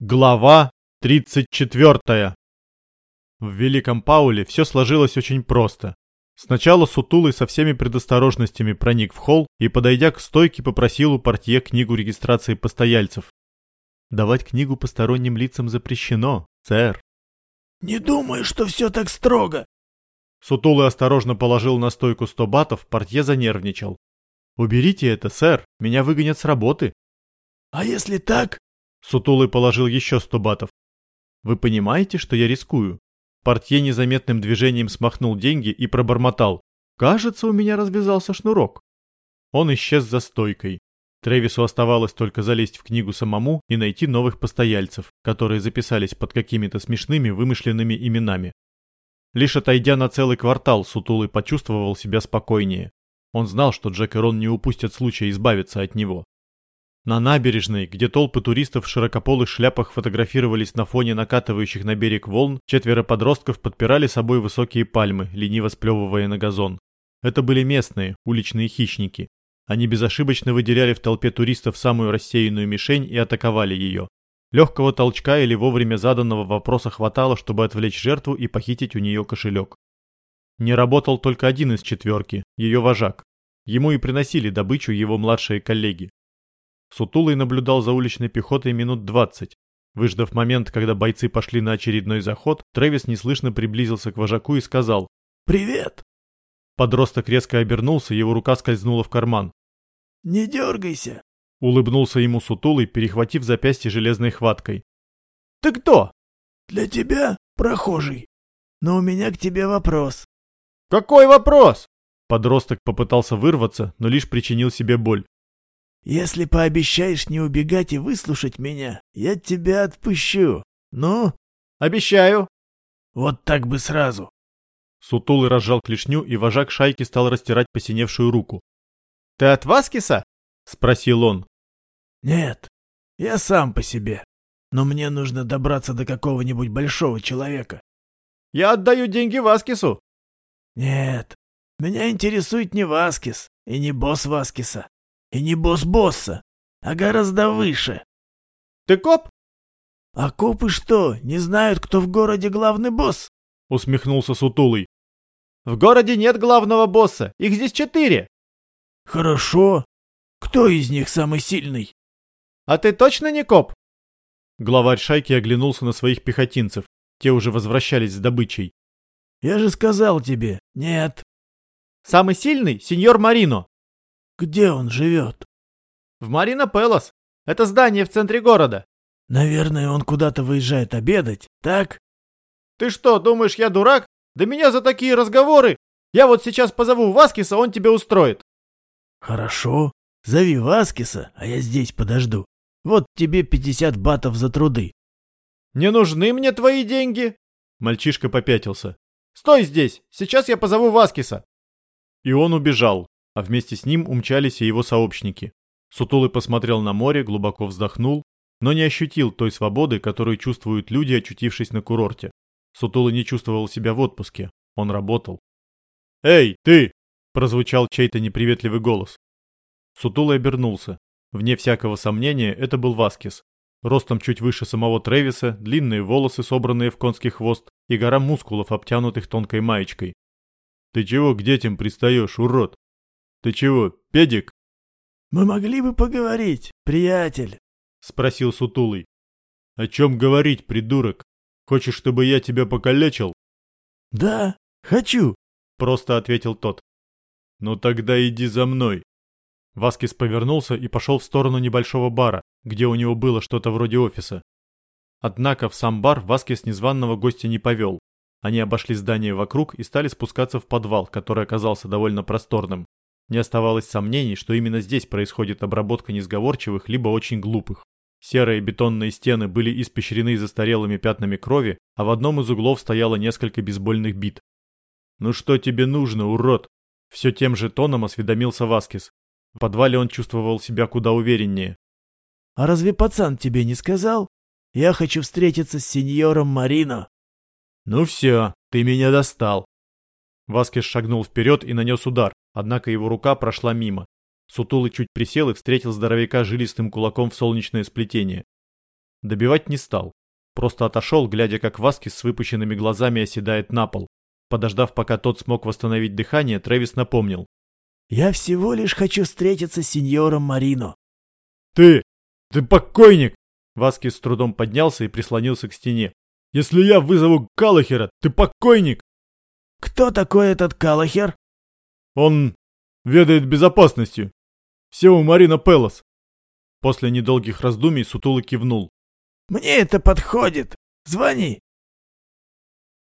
Глава 34. В Великом Пауле все сложилось очень просто. Сначала Сутулый со всеми предосторожностями проник в холл и, подойдя к стойке, попросил у портье книгу регистрации постояльцев. «Давать книгу посторонним лицам запрещено, сэр». «Не думаю, что все так строго». Сутулый осторожно положил на стойку сто батов, портье занервничал. «Уберите это, сэр, меня выгонят с работы». «А если так?» Сутулый положил еще сто батов. «Вы понимаете, что я рискую?» Портье незаметным движением смахнул деньги и пробормотал. «Кажется, у меня развязался шнурок». Он исчез за стойкой. Тревису оставалось только залезть в книгу самому и найти новых постояльцев, которые записались под какими-то смешными вымышленными именами. Лишь отойдя на целый квартал, Сутулый почувствовал себя спокойнее. Он знал, что Джек и Рон не упустят случая избавиться от него. На набережной, где толпы туристов в широкополых шляпах фотографировались на фоне накатывающих на берег волн, четверо подростков подпирали собой высокие пальмы, лениво сплевывая на газон. Это были местные, уличные хищники. Они безошибочно выделяли в толпе туристов самую рассеянную мишень и атаковали ее. Легкого толчка или вовремя заданного вопроса хватало, чтобы отвлечь жертву и похитить у нее кошелек. Не работал только один из четверки, ее вожак. Ему и приносили добычу его младшие коллеги. Сутулый наблюдал за уличной пехотой минут двадцать. Выждав момент, когда бойцы пошли на очередной заход, Трэвис неслышно приблизился к вожаку и сказал «Привет!». Подросток резко обернулся, его рука скользнула в карман. «Не дергайся!» — улыбнулся ему Сутулый, перехватив запястье железной хваткой. «Ты кто?» «Для тебя, прохожий. Но у меня к тебе вопрос». «Какой вопрос?» Подросток попытался вырваться, но лишь причинил себе боль. Если пообещаешь не убегать и выслушать меня, я тебя отпущу. Ну? Обещаю. Вот так бы сразу. Сутулый разжал клешню, и вожак шайки стал растирать посиневшую руку. «Ты от Васкиса?» — спросил он. «Нет, я сам по себе. Но мне нужно добраться до какого-нибудь большого человека». «Я отдаю деньги Васкису». «Нет, меня интересует не Васкис и не босс Васкиса. И не босс босса, а гораздо выше. Ты коп? А копы что, не знают, кто в городе главный босс? Усмехнулся Сутулый. В городе нет главного босса, их здесь четыре. Хорошо. Кто из них самый сильный? А ты точно не коп? Главарь шайки оглянулся на своих пехотинцев. Те уже возвращались с добычей. Я же сказал тебе, нет. Самый сильный — сеньор Марино. Где он живет? В Марина Пелос. Это здание в центре города. Наверное, он куда-то выезжает обедать, так? Ты что, думаешь, я дурак? Да меня за такие разговоры. Я вот сейчас позову Васкиса, он тебе устроит. Хорошо. Зови Васкиса, а я здесь подожду. Вот тебе 50 батов за труды. Не нужны мне твои деньги. Мальчишка попятился. Стой здесь, сейчас я позову Васкиса. И он убежал а вместе с ним умчались и его сообщники. Сутулый посмотрел на море, глубоко вздохнул, но не ощутил той свободы, которую чувствуют люди, очутившись на курорте. Сутулый не чувствовал себя в отпуске, он работал. «Эй, ты!» – прозвучал чей-то неприветливый голос. Сутулый обернулся. Вне всякого сомнения, это был Васкис. Ростом чуть выше самого Тревиса, длинные волосы, собранные в конский хвост, и гора мускулов, обтянутых тонкой маечкой. «Ты чего к детям пристаешь, урод?» Ты чего, педик? Мы могли бы поговорить, приятель, спросил Сутулый. О чем говорить, придурок? Хочешь, чтобы я тебя покалечил? Да, хочу, просто ответил тот. Ну тогда иди за мной. Васкис повернулся и пошел в сторону небольшого бара, где у него было что-то вроде офиса. Однако в сам бар Васкис незваного гостя не повел. Они обошли здание вокруг и стали спускаться в подвал, который оказался довольно просторным. Не оставалось сомнений, что именно здесь происходит обработка несговорчивых либо очень глупых. Серые бетонные стены были испещрены застарелыми пятнами крови, а в одном из углов стояло несколько бейсбольных бит. «Ну что тебе нужно, урод?» Все тем же тоном осведомился Васкис. В подвале он чувствовал себя куда увереннее. «А разве пацан тебе не сказал? Я хочу встретиться с сеньором Марино». «Ну все, ты меня достал». Васкис шагнул вперед и нанес удар, однако его рука прошла мимо. Сутулый чуть присел и встретил здоровяка жилистым кулаком в солнечное сплетение. Добивать не стал. Просто отошел, глядя, как Васкис с выпущенными глазами оседает на пол. Подождав, пока тот смог восстановить дыхание, Трэвис напомнил. «Я всего лишь хочу встретиться с сеньором Марино». «Ты! Ты покойник!» Васкис с трудом поднялся и прислонился к стене. «Если я вызову Калахера, ты покойник!» «Кто такой этот Калахер?» «Он ведает безопасностью. Сеу Марина Пелос». После недолгих раздумий Сутула кивнул. «Мне это подходит. Звони.